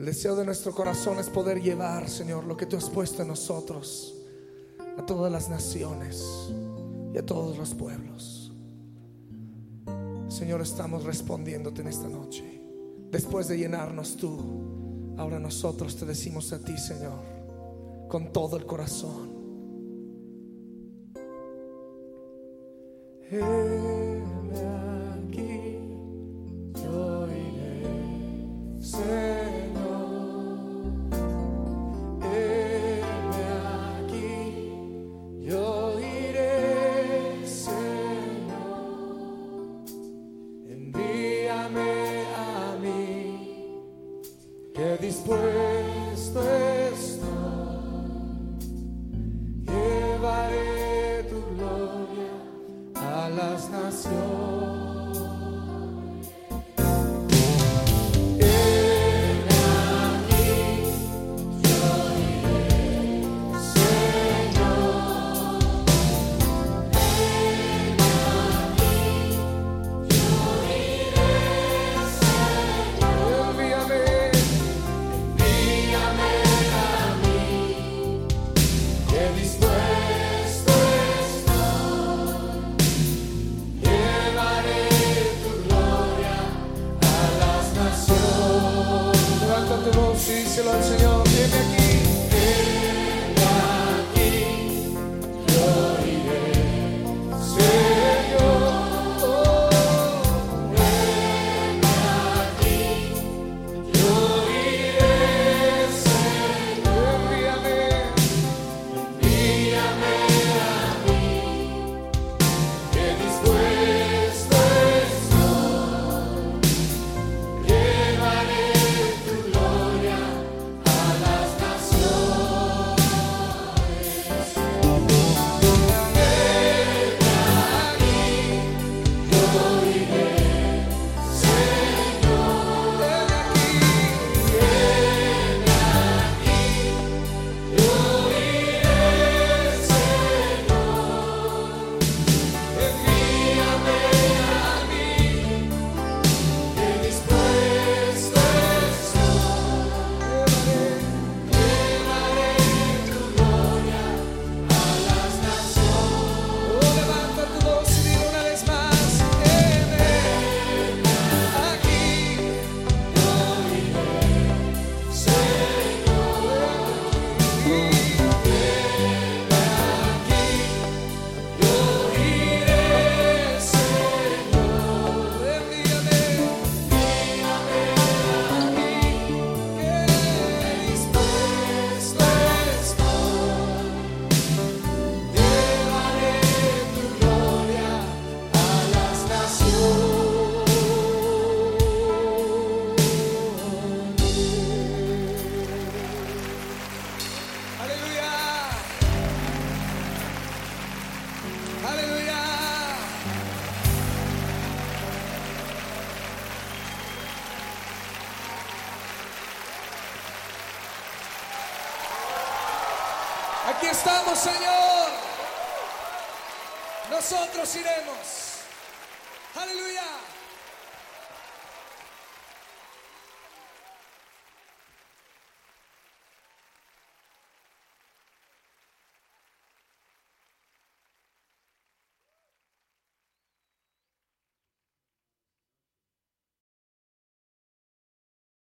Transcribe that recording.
El deseo de nuestro corazón es poder llevar, Señor, lo que tú has puesto en nosotros a todas las naciones y a todos los pueblos. Señor, estamos respondiéndote en esta noche. Después de llenarnos tú, ahora nosotros te decimos a ti, Señor, con todo el corazón. Hey. dispuesto Let's Aleluya. Aquí estamos, Señor. Nosotros iremos. Aleluya.